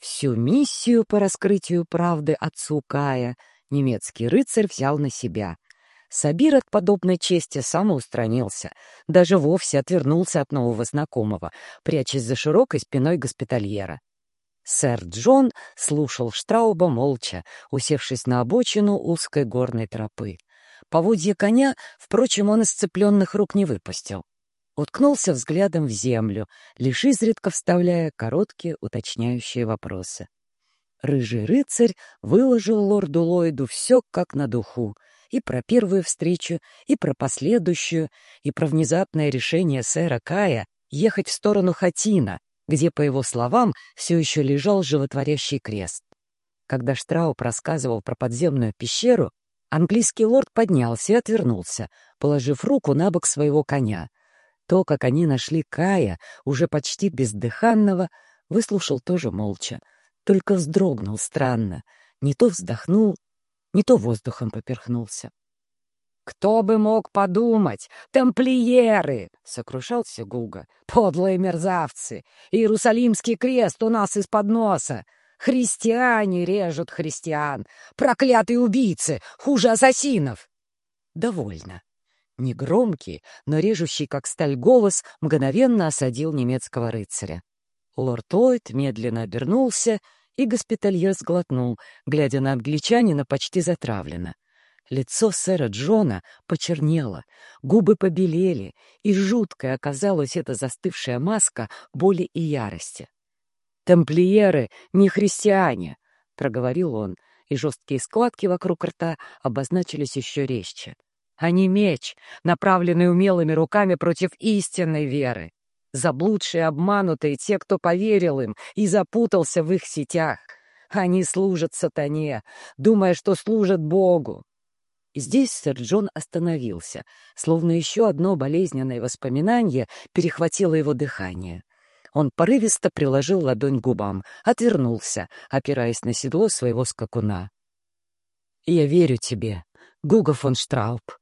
Всю миссию по раскрытию правды отцу Кая немецкий рыцарь взял на себя. Сабир от подобной чести самоустранился, даже вовсе отвернулся от нового знакомого, прячась за широкой спиной госпитальера. Сэр Джон слушал Штрауба молча, усевшись на обочину узкой горной тропы. Поводья коня, впрочем, он из сцепленных рук не выпустил. Уткнулся взглядом в землю, лишь изредка вставляя короткие уточняющие вопросы. Рыжий рыцарь выложил лорду Ллойду все как на духу, и про первую встречу, и про последующую, и про внезапное решение сэра Кая ехать в сторону Хатина, где, по его словам, все еще лежал животворящий крест. Когда Штрауб рассказывал про подземную пещеру, английский лорд поднялся и отвернулся, положив руку на бок своего коня. То, как они нашли Кая, уже почти бездыханного, выслушал тоже молча, только вздрогнул странно, не то вздохнул, не то воздухом поперхнулся. «Кто бы мог подумать? Тамплиеры!» — сокрушался Гуга. «Подлые мерзавцы! Иерусалимский крест у нас из-под носа! Христиане режут христиан! Проклятые убийцы! Хуже ассасинов!» «Довольно!» Негромкий, но режущий, как сталь, голос мгновенно осадил немецкого рыцаря. Лорд Ллойд медленно обернулся, и госпитальер сглотнул, глядя на англичанина почти затравленно. Лицо сэра Джона почернело, губы побелели, и жуткая оказалась эта застывшая маска боли и ярости. «Тамплиеры не христиане», — проговорил он, и жесткие складки вокруг рта обозначились еще резче. «Они меч, направленный умелыми руками против истинной веры. Заблудшие, обманутые те, кто поверил им и запутался в их сетях. Они служат сатане, думая, что служат Богу. Здесь сэр Джон остановился, словно еще одно болезненное воспоминание перехватило его дыхание. Он порывисто приложил ладонь к губам, отвернулся, опираясь на седло своего скакуна. «Я верю тебе, Гуга фон Штрауб», —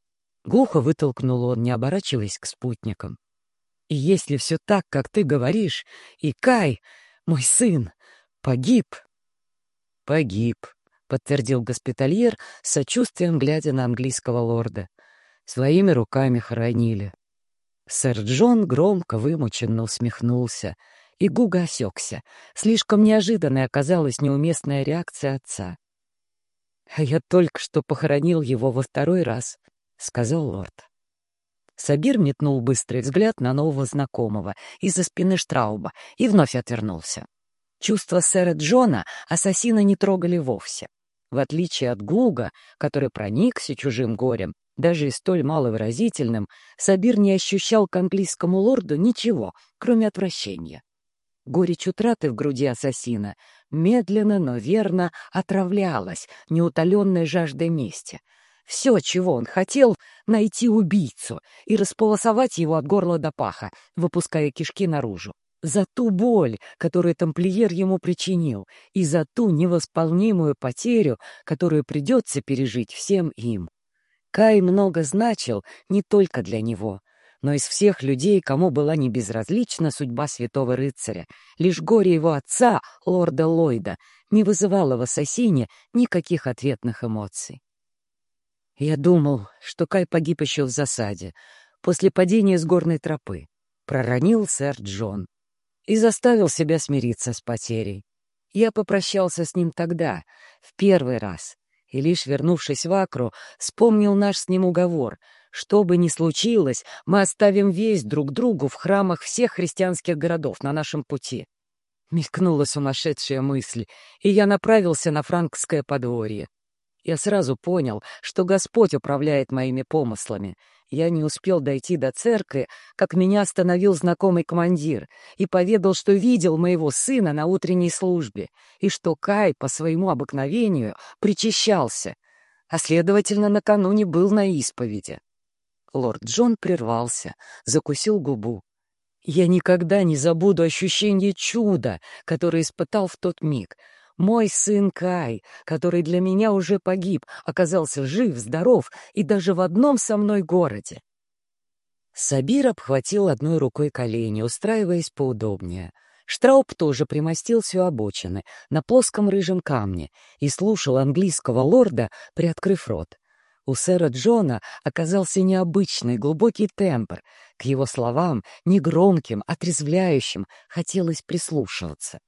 глухо вытолкнул он, не оборачиваясь к спутникам. «И если все так, как ты говоришь, и Кай, мой сын, погиб...» «Погиб», — подтвердил госпитальер, с сочувствием глядя на английского лорда. «Своими руками хоронили». Сэр Джон громко, вымученно усмехнулся, и Гуга осекся. Слишком неожиданной оказалась неуместная реакция отца. «А я только что похоронил его во второй раз», — сказал лорд. Сабир метнул быстрый взгляд на нового знакомого из-за спины Штрауба и вновь отвернулся. Чувства сэра Джона ассасина не трогали вовсе. В отличие от Гуга, который проникся чужим горем, даже и столь маловыразительным, Сабир не ощущал к английскому лорду ничего, кроме отвращения. Горечь утраты в груди ассасина медленно, но верно отравлялась неутоленной жаждой мести. Все, чего он хотел — найти убийцу и располосовать его от горла до паха, выпуская кишки наружу за ту боль, которую тамплиер ему причинил, и за ту невосполнимую потерю, которую придется пережить всем им. Кай много значил не только для него, но из всех людей, кому была не безразлична судьба святого рыцаря, лишь горе его отца, лорда Ллойда, не вызывало в ассасине никаких ответных эмоций. Я думал, что Кай погиб еще в засаде, после падения с горной тропы, проронил сэр Джон и заставил себя смириться с потерей. Я попрощался с ним тогда, в первый раз, и лишь вернувшись в Акру, вспомнил наш с ним уговор. Что бы ни случилось, мы оставим весь друг другу в храмах всех христианских городов на нашем пути. Мелькнула сумасшедшая мысль, и я направился на франкское подворье. Я сразу понял, что Господь управляет моими помыслами — я не успел дойти до церкви, как меня остановил знакомый командир и поведал, что видел моего сына на утренней службе и что Кай по своему обыкновению причащался, а, следовательно, накануне был на исповеди. Лорд Джон прервался, закусил губу. Я никогда не забуду ощущение чуда, которое испытал в тот миг — мой сын Кай, который для меня уже погиб, оказался жив, здоров и даже в одном со мной городе. Сабир обхватил одной рукой колени, устраиваясь поудобнее. Штрауп тоже примостился у обочины, на плоском рыжем камне, и слушал английского лорда, приоткрыв рот. У сэра Джона оказался необычный глубокий тембр. К его словам, негромким, отрезвляющим, хотелось прислушиваться.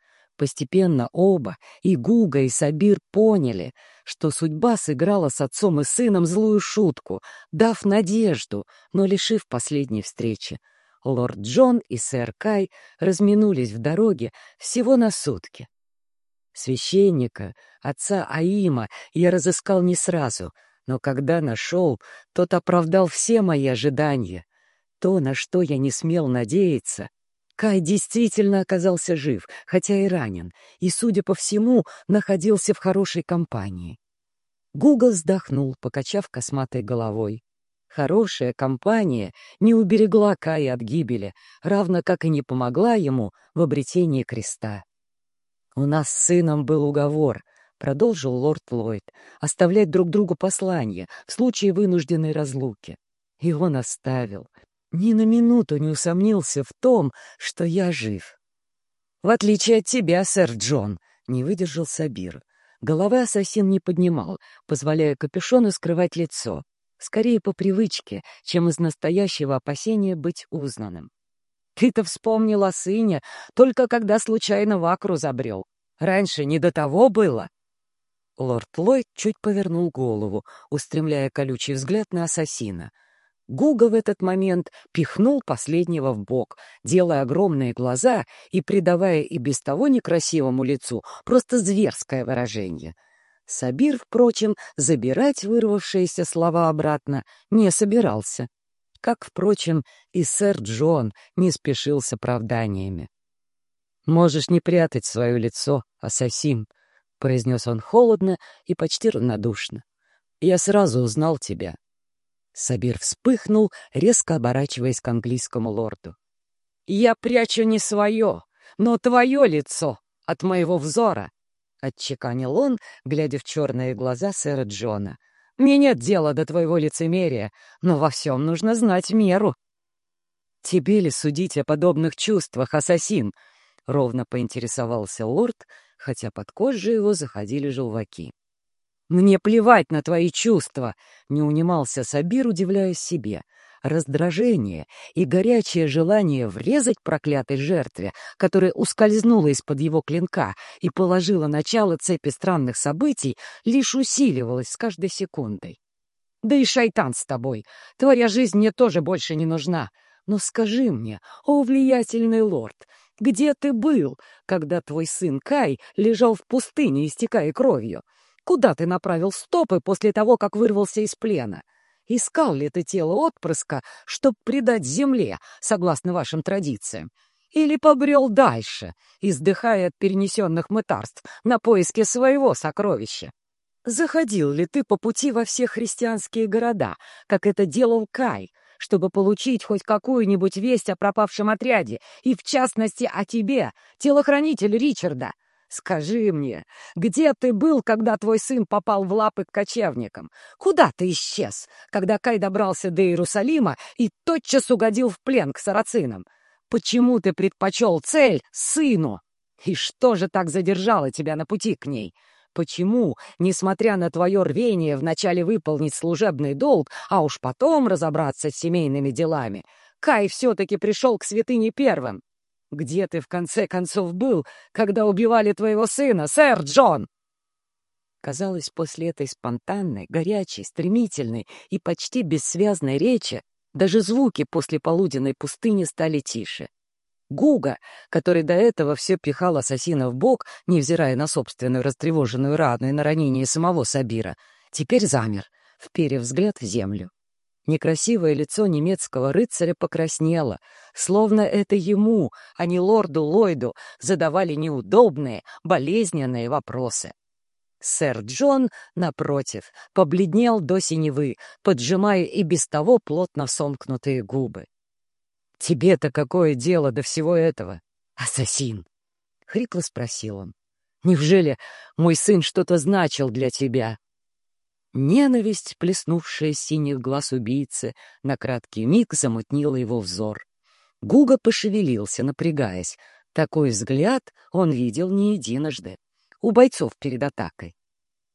Постепенно оба, и Гуга, и Сабир, поняли, что судьба сыграла с отцом и сыном злую шутку, дав надежду, но лишив последней встречи. Лорд Джон и сэр Кай разминулись в дороге всего на сутки. Священника, отца Аима, я разыскал не сразу, но когда нашел, тот оправдал все мои ожидания. То, на что я не смел надеяться, Кай действительно оказался жив, хотя и ранен, и, судя по всему, находился в хорошей компании. Гугл вздохнул, покачав косматой головой. Хорошая компания не уберегла Кая от гибели, равно как и не помогла ему в обретении креста. «У нас с сыном был уговор», — продолжил лорд Ллойд, «оставлять друг другу послание в случае вынужденной разлуки. И он оставил ни на минуту не усомнился в том, что я жив. «В отличие от тебя, сэр Джон», — не выдержал Сабир. Головы ассасин не поднимал, позволяя капюшону скрывать лицо. Скорее по привычке, чем из настоящего опасения быть узнанным. «Ты-то вспомнил о сыне, только когда случайно в забрел. Раньше не до того было». Лорд Ллойд чуть повернул голову, устремляя колючий взгляд на ассасина — Гуга в этот момент пихнул последнего в бок, делая огромные глаза и придавая и без того некрасивому лицу просто зверское выражение. Сабир, впрочем, забирать вырвавшиеся слова обратно не собирался. Как, впрочем, и сэр Джон не спешил с оправданиями. «Можешь не прятать свое лицо, ассасин», — произнес он холодно и почти равнодушно. «Я сразу узнал тебя. Сабир вспыхнул, резко оборачиваясь к английскому лорду. «Я прячу не свое, но твое лицо от моего взора», — отчеканил он, глядя в черные глаза сэра Джона. «Мне нет дела до твоего лицемерия, но во всем нужно знать меру». «Тебе ли судить о подобных чувствах, ассасин?» — ровно поинтересовался лорд, хотя под кожей его заходили желваки. «Мне плевать на твои чувства!» — не унимался Сабир, удивляясь себе. Раздражение и горячее желание врезать проклятой жертве, которая ускользнула из-под его клинка и положила начало цепи странных событий, лишь усиливалось с каждой секундой. «Да и шайтан с тобой! Твоя жизнь мне тоже больше не нужна. Но скажи мне, о влиятельный лорд, где ты был, когда твой сын Кай лежал в пустыне, истекая кровью?» Куда ты направил стопы после того, как вырвался из плена? Искал ли ты тело отпрыска, чтоб предать земле, согласно вашим традициям? Или побрел дальше, издыхая от перенесенных мытарств на поиске своего сокровища? Заходил ли ты по пути во все христианские города, как это делал Кай, чтобы получить хоть какую-нибудь весть о пропавшем отряде, и в частности о тебе, телохранитель Ричарда? Скажи мне, где ты был, когда твой сын попал в лапы к кочевникам? Куда ты исчез, когда Кай добрался до Иерусалима и тотчас угодил в плен к сарацинам? Почему ты предпочел цель сыну? И что же так задержало тебя на пути к ней? Почему, несмотря на твое рвение вначале выполнить служебный долг, а уж потом разобраться с семейными делами, Кай все-таки пришел к святыне первым? Где ты в конце концов был, когда убивали твоего сына, сэр Джон?» Казалось, после этой спонтанной, горячей, стремительной и почти бессвязной речи даже звуки после полуденной пустыни стали тише. Гуга, который до этого все пихал ассасина в бок, невзирая на собственную растревоженную рану и на ранение самого Сабира, теперь замер, вперев взгляд в землю. Некрасивое лицо немецкого рыцаря покраснело, словно это ему, а не лорду Ллойду, задавали неудобные, болезненные вопросы. Сэр Джон, напротив, побледнел до синевы, поджимая и без того плотно сомкнутые губы. «Тебе-то какое дело до всего этого, ассасин?» — хрипло спросил он. «Неужели мой сын что-то значил для тебя?» Ненависть, плеснувшая синих глаз убийцы, на краткий миг замутнила его взор. Гуга пошевелился, напрягаясь, Такой взгляд он видел не единожды, у бойцов перед атакой.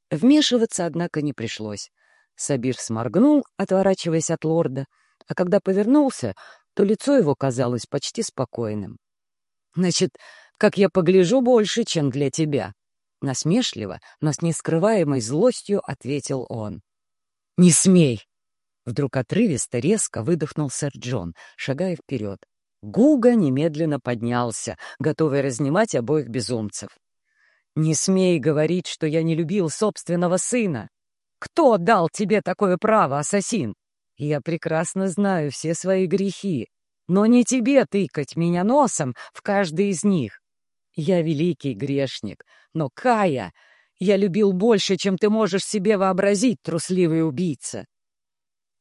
Вмешиваться, однако, не пришлось. Сабир сморгнул, отворачиваясь от лорда, а когда повернулся, то лицо его казалось почти спокойным. «Значит, как я погляжу, больше, чем для тебя», — насмешливо, но с нескрываемой злостью ответил он. «Не смей!» Вдруг отрывисто, резко выдохнул сэр Джон, шагая вперед. Гуга немедленно поднялся, готовый разнимать обоих безумцев. «Не смей говорить, что я не любил собственного сына! Кто дал тебе такое право, ассасин? Я прекрасно знаю все свои грехи, но не тебе тыкать меня носом в каждый из них. Я великий грешник, но Кая я любил больше, чем ты можешь себе вообразить, трусливый убийца.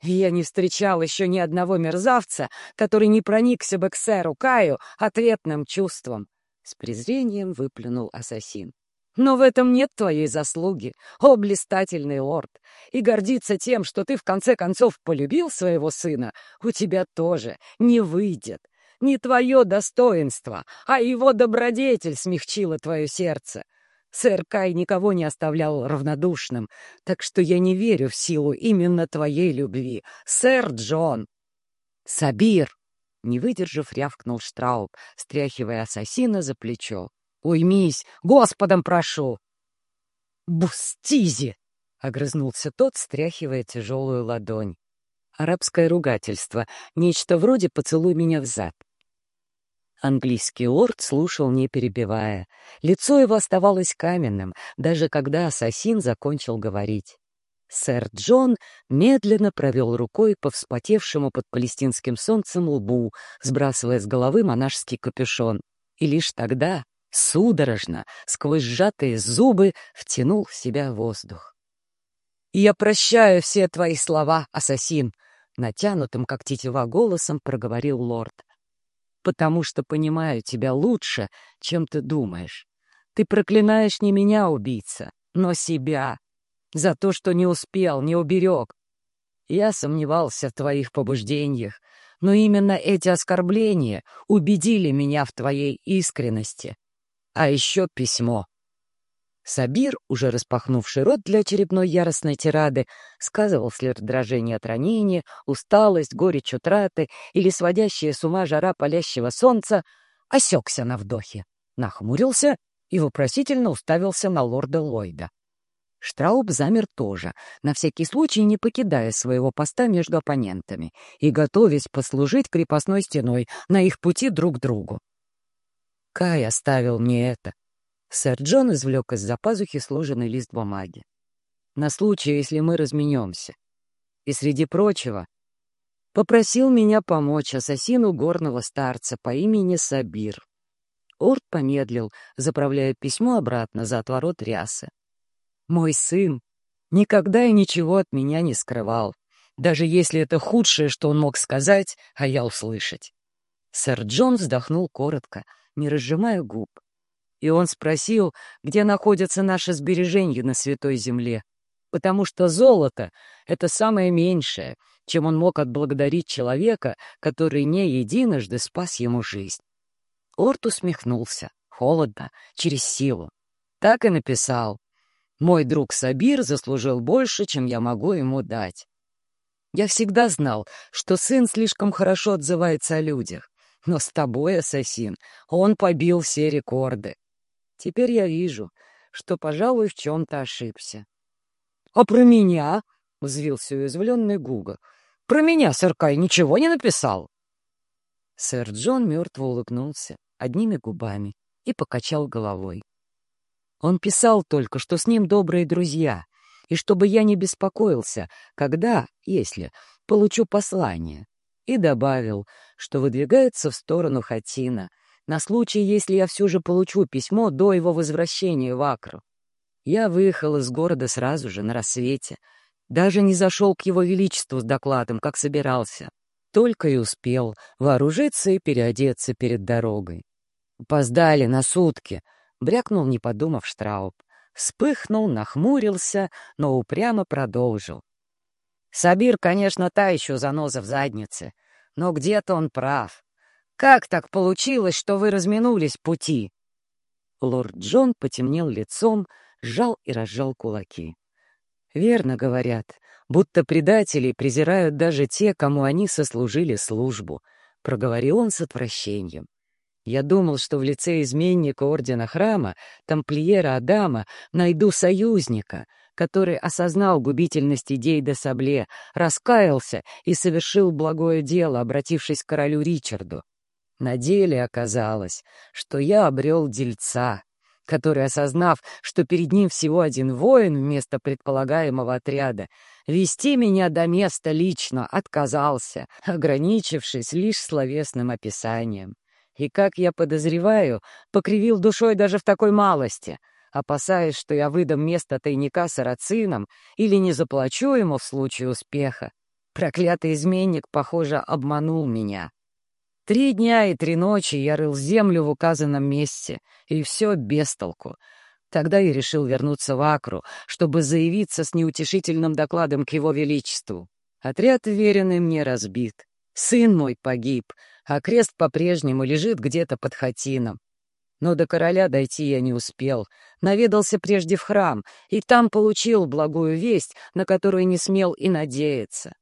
Я не встречал еще ни одного мерзавца, который не проникся бы к сэру Каю ответным чувством. С презрением выплюнул ассасин. Но в этом нет твоей заслуги, о блистательный лорд. И гордиться тем, что ты в конце концов полюбил своего сына, у тебя тоже не выйдет. Не твое достоинство, а его добродетель смягчила твое сердце. Сэр Кай никого не оставлял равнодушным, так что я не верю в силу именно твоей любви. Сэр Джон!» «Сабир!» — не выдержав, рявкнул Штрауб, стряхивая ассасина за плечо. «Уймись! Господом прошу!» «بوس طيزي!» — огрызнулся тот, стряхивая тяжелую ладонь. Арабское ругательство, нечто вроде «поцелуй меня в зад». Английский лорд слушал, не перебивая. Лицо его оставалось каменным, даже когда ассасин закончил говорить. Сэр Джон медленно провел рукой по вспотевшему под палестинским солнцем лбу, сбрасывая с головы монашеский капюшон. И лишь тогда, судорожно, сквозь сжатые зубы, втянул в себя воздух. «Я прощаю все твои слова, ассасин!» Натянутым, как тетива, голосом проговорил лорд потому что понимаю тебя лучше, чем ты думаешь. Ты проклинаешь не меня, убийца, но себя, за то, что не успел, не уберег. Я сомневался в твоих побуждениях, но именно эти оскорбления убедили меня в твоей искренности. А еще письмо. Сабир, уже распахнувший рот для очередной яростной тирады, сказывал след дрожения от ранения, усталость, горечь утраты или сводящая с ума жара палящего солнца, осекся на вдохе, нахмурился и вопросительно уставился на лорда Ллойда. Штрауб замер тоже, на всякий случай не покидая своего поста между оппонентами и готовясь послужить крепостной стеной на их пути друг к другу. Кай оставил мне это, Сэр Джон извлек из-за пазухи сложенный лист бумаги. На случай, если мы разменемся. И, среди прочего, попросил меня помочь ассасину горного старца по имени Сабир. Орд помедлил, заправляя письмо обратно за отворот рясы. Мой сын никогда и ничего от меня не скрывал, даже если это худшее, что он мог сказать, а я услышать. Сэр Джон вздохнул коротко, не разжимая губ и он спросил, где находятся наши сбережения на Святой Земле, потому что золото — это самое меньшее, чем он мог отблагодарить человека, который не единожды спас ему жизнь. Орт усмехнулся, холодно, через силу. Так и написал. «Мой друг Сабир заслужил больше, чем я могу ему дать». Я всегда знал, что сын слишком хорошо отзывается о людях. Но с тобой, ассасин, он побил все рекорды. Теперь я вижу, что, пожалуй, в чем-то ошибся. — А про меня? — взвился уязвленный Гуга. — Про меня сэр Кай ничего не написал? Сэр Джон мертво улыбнулся одними губами и покачал головой. Он писал только, что с ним добрые друзья, и чтобы я не беспокоился, когда, если, получу послание, и добавил, что выдвигается в сторону Хатина — на случай, если я все же получу письмо до его возвращения в Акру. Я выехал из города сразу же, на рассвете. Даже не зашел к его величеству с докладом, как собирался. Только и успел вооружиться и переодеться перед дорогой. «Опоздали на сутки», — брякнул, не подумав, Штрауб. Вспыхнул, нахмурился, но упрямо продолжил. Сабир, конечно, та еще заноза в заднице, но где-то он прав. Как так получилось, что вы разминулись пути?» Лорд Джон потемнел лицом, сжал и разжал кулаки. «Верно говорят, будто предателей презирают даже те, кому они сослужили службу», — проговорил он с отвращением. «Я думал, что в лице изменника Ордена Храма, тамплиера Адама, найду союзника, который осознал губительность идей де Сабле, раскаялся и совершил благое дело, обратившись к королю Ричарду. На деле оказалось, что я обрел дельца, который, осознав, что перед ним всего один воин вместо предполагаемого отряда, вести меня до места лично отказался, ограничившись лишь словесным описанием. И, как я подозреваю, покривил душой даже в такой малости, опасаясь, что я выдам место тайника сарацинам или не заплачу ему в случае успеха. Проклятый изменник, похоже, обманул меня. Три дня и три ночи я рыл землю в указанном месте, и все без толку. Тогда я решил вернуться в Акру, чтобы заявиться с неутешительным докладом к его величеству. Отряд, веренный мне, разбит. Сын мой погиб, а крест по-прежнему лежит где-то под хатином. Но до короля дойти я не успел. Наведался прежде в храм, и там получил благую весть, на которую не смел и надеяться.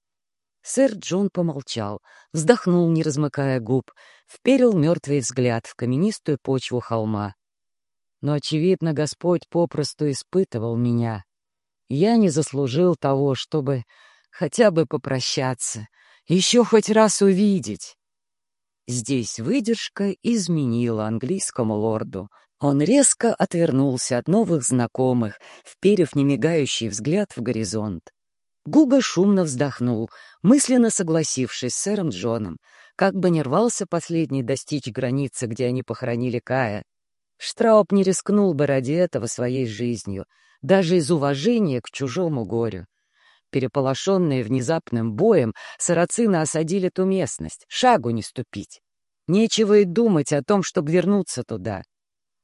Сэр Джон помолчал, вздохнул, не размыкая губ, вперил мертвый взгляд в каменистую почву холма. Но, очевидно, Господь попросту испытывал меня. Я не заслужил того, чтобы хотя бы попрощаться, еще хоть раз увидеть. Здесь выдержка изменила английскому лорду. Он резко отвернулся от новых знакомых, вперев немигающий взгляд в горизонт. Гуга шумно вздохнул, мысленно согласившись с сэром Джоном, как бы не рвался последний достичь границы, где они похоронили Кая. Штрауб не рискнул бы ради этого своей жизнью, даже из уважения к чужому горю. Переполошенные внезапным боем, сарацины осадили ту местность, шагу не ступить. Нечего и думать о том, чтобы вернуться туда.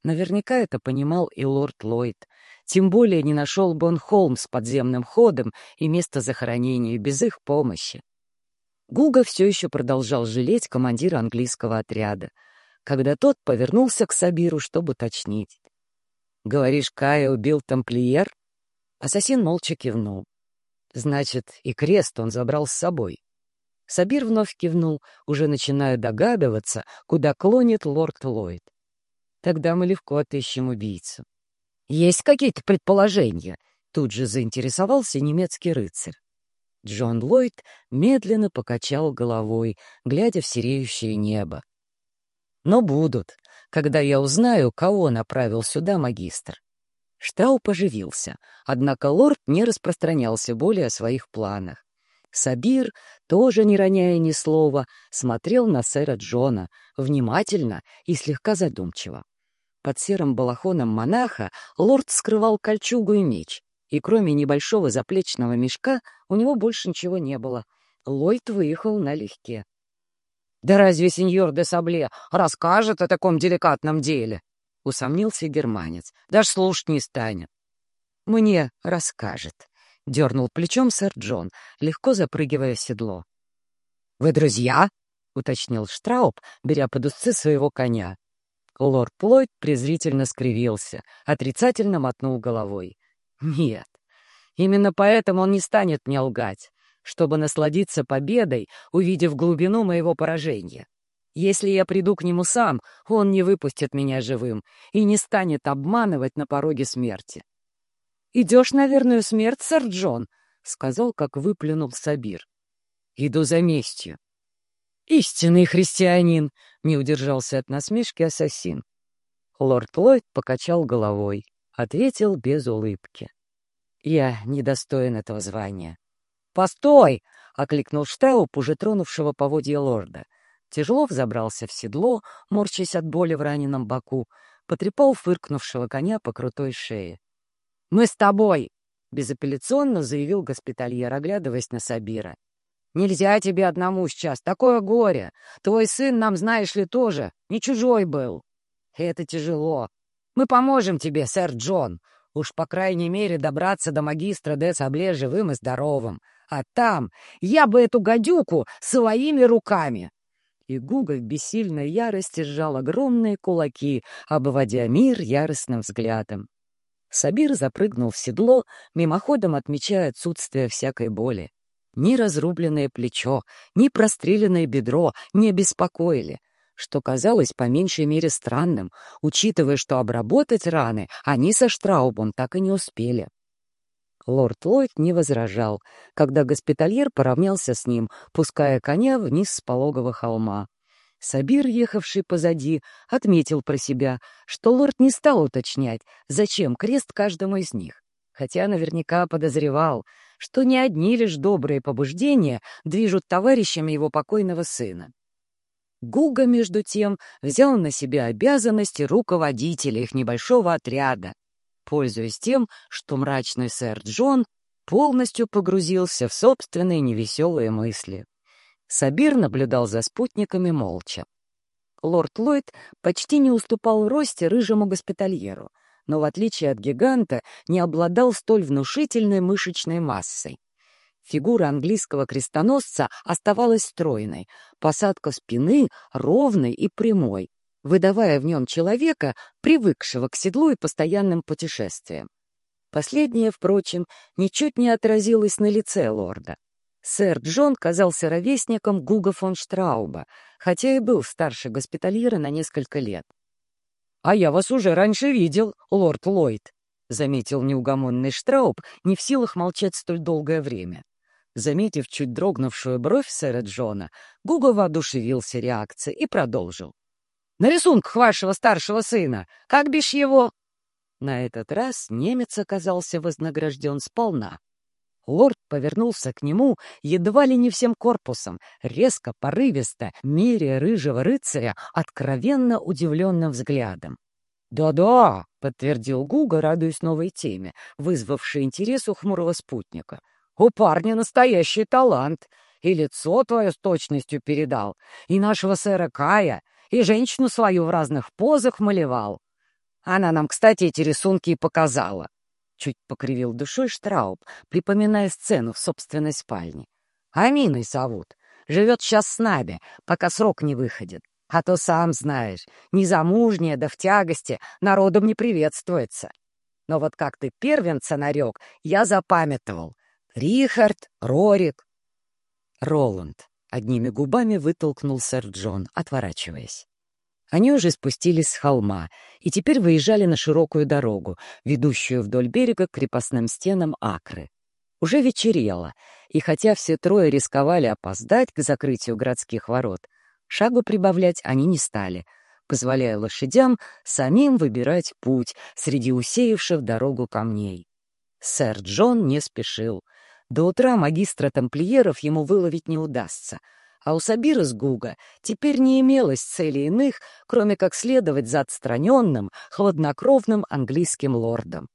Наверняка это понимал и лорд Ллойд. Тем более не нашел бы он холм с подземным ходом и место захоронения без их помощи. Гуга все еще продолжал жалеть командира английского отряда, когда тот повернулся к Сабиру, чтобы уточнить. «Говоришь, Кая убил тамплиер?» Ассасин молча кивнул. «Значит, и крест он забрал с собой». Сабир вновь кивнул, уже начиная догадываться, куда клонит лорд Ллойд. «Тогда мы легко отыщем убийцу». «Есть какие-то предположения?» Тут же заинтересовался немецкий рыцарь. Джон Ллойд медленно покачал головой, глядя в сереющее небо. «Но будут, когда я узнаю, кого направил сюда магистр». Штау поживился, однако лорд не распространялся более о своих планах. Сабир, тоже не роняя ни слова, смотрел на сэра Джона, внимательно и слегка задумчиво. Под серым балахоном монаха лорд скрывал кольчугу и меч, и кроме небольшого заплечного мешка у него больше ничего не было. Ллойд выехал налегке. «Да разве сеньор де Сабле расскажет о таком деликатном деле?» — усомнился германец. «Даже слушать не станет». «Мне расскажет», — дернул плечом сэр Джон, легко запрыгивая в седло. «Вы друзья?» — уточнил Штрауб, беря под своего коня. Лорд Плойд презрительно скривился, отрицательно мотнул головой. «Нет, именно поэтому он не станет мне лгать, чтобы насладиться победой, увидев глубину моего поражения. Если я приду к нему сам, он не выпустит меня живым и не станет обманывать на пороге смерти». «Идешь на верную смерть, сэр Джон?» — сказал, как выплюнул Сабир. «Иду за местью». «Истинный христианин!» — не удержался от насмешки ассасин. Лорд Ллойд покачал головой, ответил без улыбки. «Я недостоин этого звания». «Постой!» — окликнул Штауп, уже тронувшего поводья лорда. Тяжело взобрался в седло, морчась от боли в раненом боку, потрепал фыркнувшего коня по крутой шее. «Мы с тобой!» — безапелляционно заявил госпитальер, оглядываясь на Сабира. Нельзя тебе одному сейчас, такое горе. Твой сын нам, знаешь ли, тоже не чужой был. Это тяжело. Мы поможем тебе, сэр Джон. Уж, по крайней мере, добраться до магистра де Сабле живым и здоровым. А там я бы эту гадюку своими руками. И Гуга в бессильной ярости сжал огромные кулаки, обводя мир яростным взглядом. Сабир запрыгнул в седло, мимоходом отмечая отсутствие всякой боли. Ни разрубленное плечо, ни простреленное бедро не беспокоили, что казалось по меньшей мере странным, учитывая, что обработать раны они со Штраубом так и не успели. Лорд Ллойд не возражал, когда госпитальер поравнялся с ним, пуская коня вниз с пологого холма. Сабир, ехавший позади, отметил про себя, что лорд не стал уточнять, зачем крест каждому из них, хотя наверняка подозревал, что не одни лишь добрые побуждения движут товарищами его покойного сына. Гуга, между тем, взял на себя обязанности руководителя их небольшого отряда, пользуясь тем, что мрачный сэр Джон полностью погрузился в собственные невеселые мысли. Сабир наблюдал за спутниками молча. Лорд Ллойд почти не уступал росте рыжему госпитальеру, но, в отличие от гиганта, не обладал столь внушительной мышечной массой. Фигура английского крестоносца оставалась стройной, посадка спины ровной и прямой, выдавая в нем человека, привыкшего к седлу и постоянным путешествиям. Последнее, впрочем, ничуть не отразилось на лице лорда. Сэр Джон казался ровесником Гуга фон Штрауба, хотя и был старше госпитальера на несколько лет. «А я вас уже раньше видел, лорд Ллойд», — заметил неугомонный Штрауб, не в силах молчать столь долгое время. Заметив чуть дрогнувшую бровь сэра Джона, Гуга воодушевился реакцией и продолжил. «На рисунках вашего старшего сына! Как бишь его?» На этот раз немец оказался вознагражден сполна. Лорд повернулся к нему едва ли не всем корпусом, резко, порывисто, меря рыжего рыцаря откровенно удивленным взглядом. «Да-да», — подтвердил Гуга, радуясь новой теме, вызвавшей интерес у хмурого спутника. «У парня настоящий талант, и лицо твое с точностью передал, и нашего сэра Кая, и женщину свою в разных позах малевал. Она нам, кстати, эти рисунки и показала. Чуть покривил душой Штрауб, припоминая сцену в собственной спальне. Аминой зовут. Живет сейчас с нами, пока срок не выходит. А то, сам знаешь, незамужняя да в тягости народом не приветствуется. Но вот как ты первенца нарек, я запамятовал. Рихард, Рорик. Роланд. Одними губами вытолкнул сэр Джон, отворачиваясь. Они уже спустились с холма и теперь выезжали на широкую дорогу, ведущую вдоль берега к крепостным стенам Акры. Уже вечерело, и хотя все трое рисковали опоздать к закрытию городских ворот, шагу прибавлять они не стали, позволяя лошадям самим выбирать путь среди усеявших дорогу камней. Сэр Джон не спешил. До утра магистра тамплиеров ему выловить не удастся — а у Сабира с Гуга теперь не имелось цели иных, кроме как следовать за отстраненным, хладнокровным английским лордом.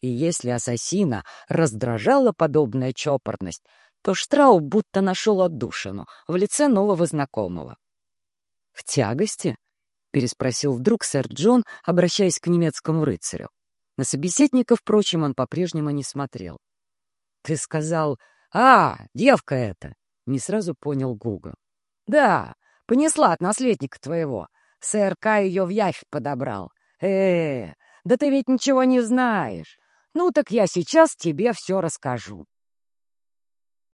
И если ассасина раздражала подобная чопорность, то Штрауб будто нашел отдушину в лице нового знакомого. «В тягости?» — переспросил вдруг сэр Джон, обращаясь к немецкому рыцарю. На собеседника, впрочем, он по-прежнему не смотрел. «Ты сказал, а, девка эта!» Не сразу понял Гуга. «Да, понесла от наследника твоего. Сэр Кай ее в явь подобрал. э да ты ведь ничего не знаешь. Ну так я сейчас тебе все расскажу».